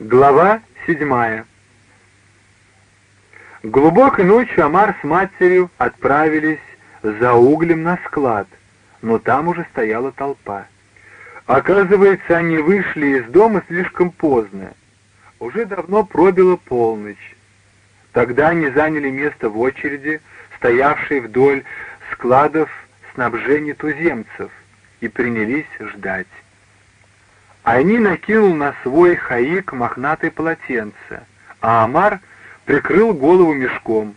Глава седьмая. Глубокой ночью Амар с матерью отправились за углем на склад, но там уже стояла толпа. Оказывается, они вышли из дома слишком поздно. Уже давно пробила полночь. Тогда они заняли место в очереди, стоявшей вдоль складов снабжения туземцев, и принялись ждать. Они накинул на свой хаик мохнатое полотенце, а Амар прикрыл голову мешком.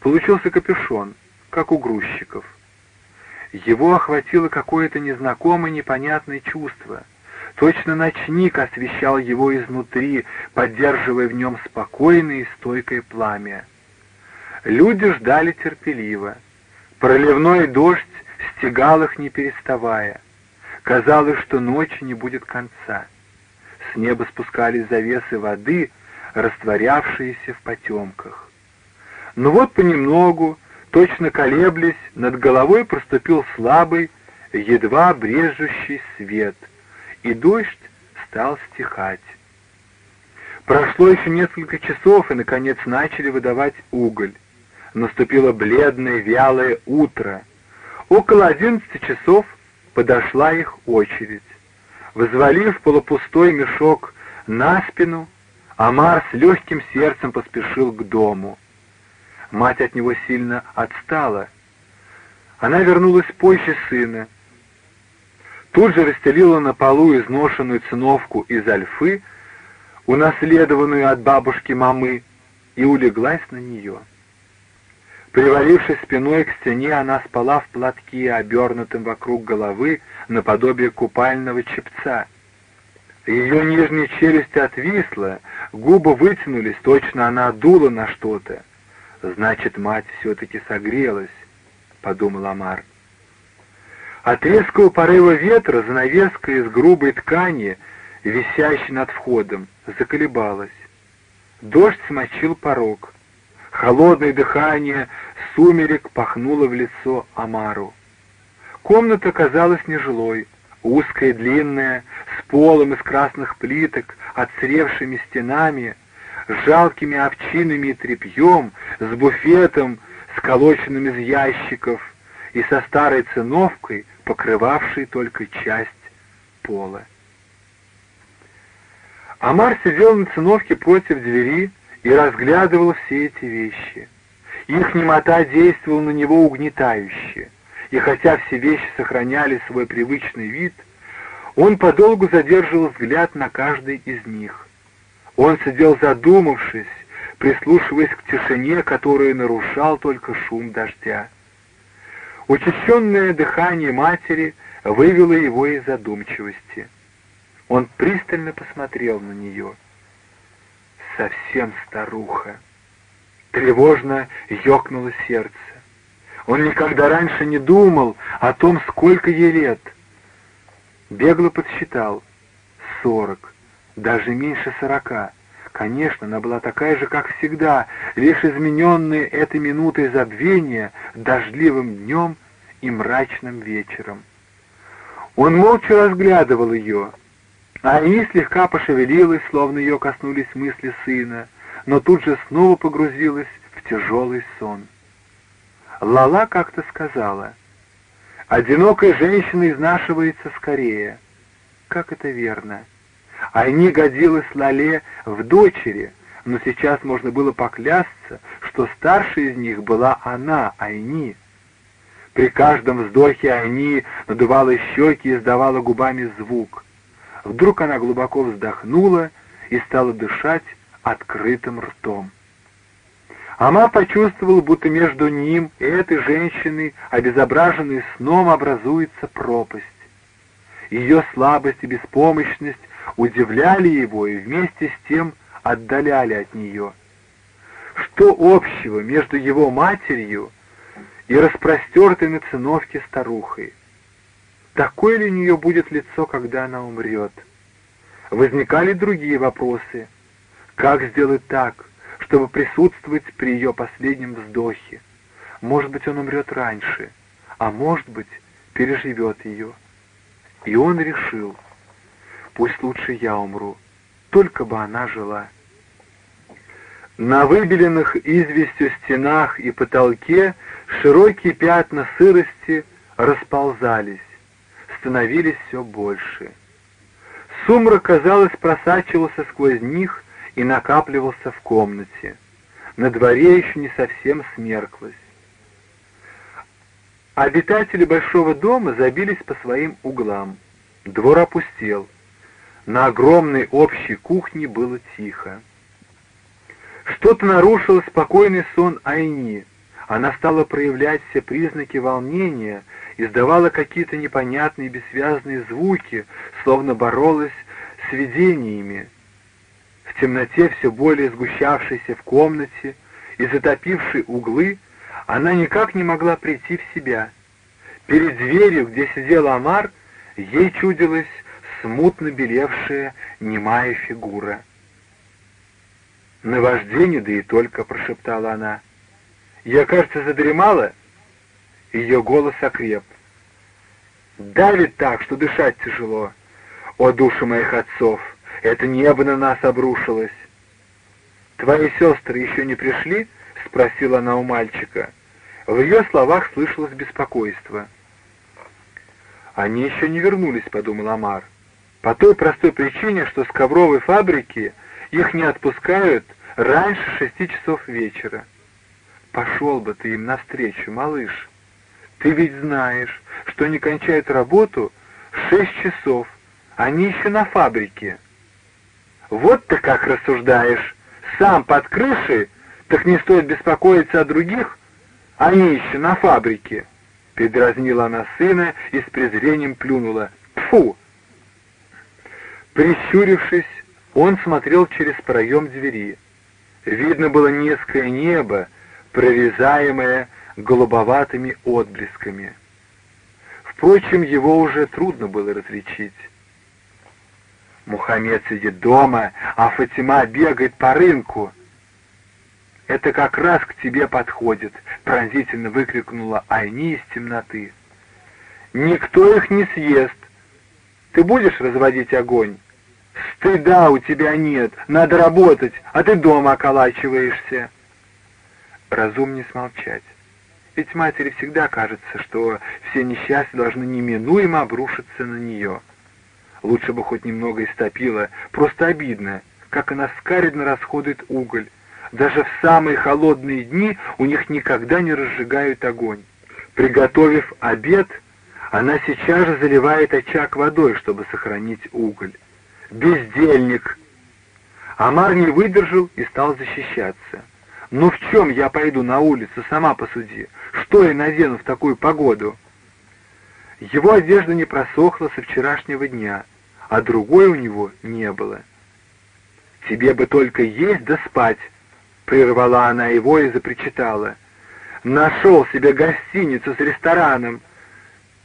Получился капюшон, как у грузчиков. Его охватило какое-то незнакомое непонятное чувство. Точно ночник освещал его изнутри, поддерживая в нем спокойное и стойкое пламя. Люди ждали терпеливо. Проливной дождь стегал их не переставая. Казалось, что ночи не будет конца. С неба спускались завесы воды, растворявшиеся в потемках. Но вот понемногу, точно колеблясь, над головой проступил слабый, едва брежущий свет, и дождь стал стихать. Прошло еще несколько часов, и, наконец, начали выдавать уголь. Наступило бледное, вялое утро. Около одиннадцати часов подошла их очередь. Взвалив полупустой мешок на спину, Амар с легким сердцем поспешил к дому. Мать от него сильно отстала. Она вернулась позже сына. Тут же расстелила на полу изношенную циновку из альфы, унаследованную от бабушки мамы, и улеглась на нее. Привалившись спиной к стене, она спала в платке, обернутом вокруг головы, наподобие купального чепца. Ее нижняя челюсть отвисла, губы вытянулись, точно она дула на что-то. «Значит, мать все-таки согрелась», — подумал Амар. От резкого порыва ветра занавеска из грубой ткани, висящей над входом, заколебалась. Дождь смочил порог. Холодное дыхание сумерек пахнуло в лицо Амару. Комната казалась нежилой, узкая, длинная, с полом из красных плиток, отсревшими стенами, с жалкими овчинами и тряпьем, с буфетом, сколоченным из ящиков, и со старой циновкой, покрывавшей только часть пола. Амар сидел на циновке против двери, и разглядывал все эти вещи. Их немота действовала на него угнетающе, и хотя все вещи сохраняли свой привычный вид, он подолгу задерживал взгляд на каждый из них. Он сидел задумавшись, прислушиваясь к тишине, которую нарушал только шум дождя. Учащенное дыхание матери вывело его из задумчивости. Он пристально посмотрел на нее — совсем старуха. Тревожно ёкнуло сердце. Он никогда раньше не думал о том, сколько ей лет. Бегло подсчитал. Сорок, даже меньше сорока. Конечно, она была такая же, как всегда, лишь измененная этой минутой забвения, дождливым днем и мрачным вечером. Он молча разглядывал ее, Ани слегка пошевелилась, словно ее коснулись мысли сына, но тут же снова погрузилась в тяжелый сон. Лала как-то сказала, «Одинокая женщина изнашивается скорее». Как это верно? Айни годилась Лале в дочери, но сейчас можно было поклясться, что старшей из них была она, Айни. При каждом вздохе Айни надувала щеки и издавала губами звук. Вдруг она глубоко вздохнула и стала дышать открытым ртом. Ама почувствовала, будто между ним и этой женщиной, обезображенной сном, образуется пропасть. Ее слабость и беспомощность удивляли его и вместе с тем отдаляли от нее. Что общего между его матерью и распростертой на циновке старухой? Такое ли у нее будет лицо, когда она умрет? Возникали другие вопросы. Как сделать так, чтобы присутствовать при ее последнем вздохе? Может быть, он умрет раньше, а может быть, переживет ее. И он решил, пусть лучше я умру, только бы она жила. На выбеленных известью стенах и потолке широкие пятна сырости расползались, становились все больше. Сумрак, казалось, просачивался сквозь них и накапливался в комнате. На дворе еще не совсем смерклось. Обитатели большого дома забились по своим углам. Двор опустел. На огромной общей кухне было тихо. Что-то нарушило спокойный сон Айни. Она стала проявлять все признаки волнения, издавала какие-то непонятные бессвязные звуки, словно боролась с видениями. В темноте, все более сгущавшейся в комнате и затопившей углы, она никак не могла прийти в себя. Перед дверью, где сидел Амар, ей чудилась смутно белевшая немая фигура. «Наваждение, да и только», — прошептала она. «Я, кажется, задремала?» Ее голос окреп. «Давит так, что дышать тяжело. О, души моих отцов, это небо на нас обрушилось!» «Твои сестры еще не пришли?» — спросила она у мальчика. В ее словах слышалось беспокойство. «Они еще не вернулись», — подумал Амар. «По той простой причине, что с ковровой фабрики их не отпускают раньше шести часов вечера. Пошел бы ты им навстречу, малыш. Ты ведь знаешь, что они кончают работу в шесть часов. Они еще на фабрике. Вот ты как рассуждаешь. Сам под крышей, так не стоит беспокоиться о других. Они еще на фабрике. Передразнила она сына и с презрением плюнула. Фу! Прищурившись, он смотрел через проем двери. Видно было низкое небо, прорезаемое голубоватыми отблесками. Впрочем, его уже трудно было различить. Мухаммед сидит дома, а Фатима бегает по рынку. «Это как раз к тебе подходит», — пронзительно выкрикнула Айни из темноты. «Никто их не съест. Ты будешь разводить огонь?» Стыда у тебя нет, надо работать, а ты дома околачиваешься. Разумнее смолчать. Ведь матери всегда кажется, что все несчастья должны неминуемо обрушиться на нее. Лучше бы хоть немного истопила, просто обидно, как она скаридно расходует уголь. Даже в самые холодные дни у них никогда не разжигают огонь. Приготовив обед, она сейчас же заливает очаг водой, чтобы сохранить уголь бездельник!» Амар не выдержал и стал защищаться. «Ну в чем я пойду на улицу, сама посуди? Что я надену в такую погоду?» Его одежда не просохла со вчерашнего дня, а другой у него не было. «Тебе бы только есть да спать!» — прервала она его и запричитала. «Нашел себе гостиницу с рестораном!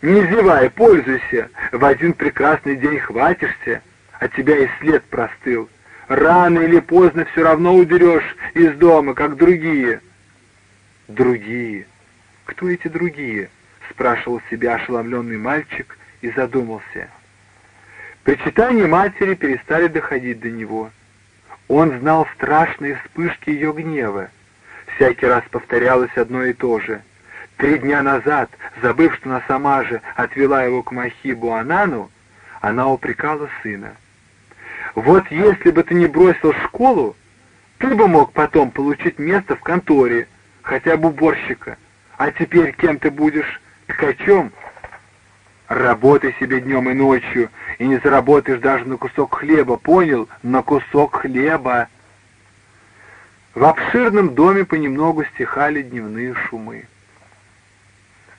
Не зевай, пользуйся, в один прекрасный день хватишься!» от тебя и след простыл. Рано или поздно все равно удерешь из дома, как другие». «Другие? Кто эти другие?» — спрашивал себя ошеломленный мальчик и задумался. Причитания матери перестали доходить до него. Он знал страшные вспышки ее гнева. Всякий раз повторялось одно и то же. Три дня назад, забыв, что она сама же отвела его к Махибу Анану, она упрекала сына. Вот если бы ты не бросил школу, ты бы мог потом получить место в конторе, хотя бы уборщика. А теперь кем ты будешь? Ткачом? Работай себе днем и ночью, и не заработаешь даже на кусок хлеба, понял? На кусок хлеба. В обширном доме понемногу стихали дневные шумы.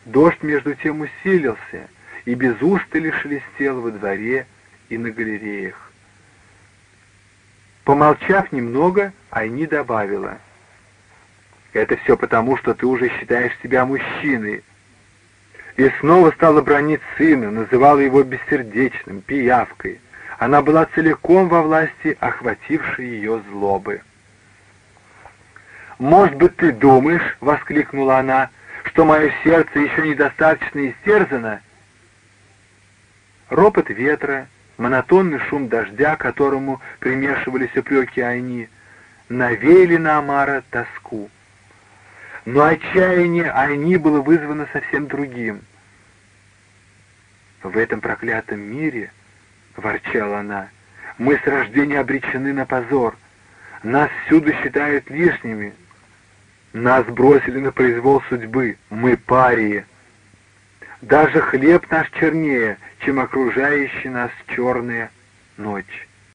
Дождь между тем усилился, и без устали шелестел во дворе и на галереях. Помолчав немного, Айни добавила. «Это все потому, что ты уже считаешь себя мужчиной». И снова стала бронить сына, называла его бессердечным, пиявкой. Она была целиком во власти охватившей ее злобы. «Может быть, ты думаешь, — воскликнула она, — что мое сердце еще недостаточно истерзано?» Ропот ветра, монотонный шум дождя, которому примешивались упреки Айни, навеяли на Амара тоску. Но отчаяние Айни было вызвано совсем другим. «В этом проклятом мире, — ворчала она, — мы с рождения обречены на позор. Нас всюду считают лишними. Нас бросили на произвол судьбы. Мы парии. Даже хлеб наш чернее, чем окружающая нас черная ночь.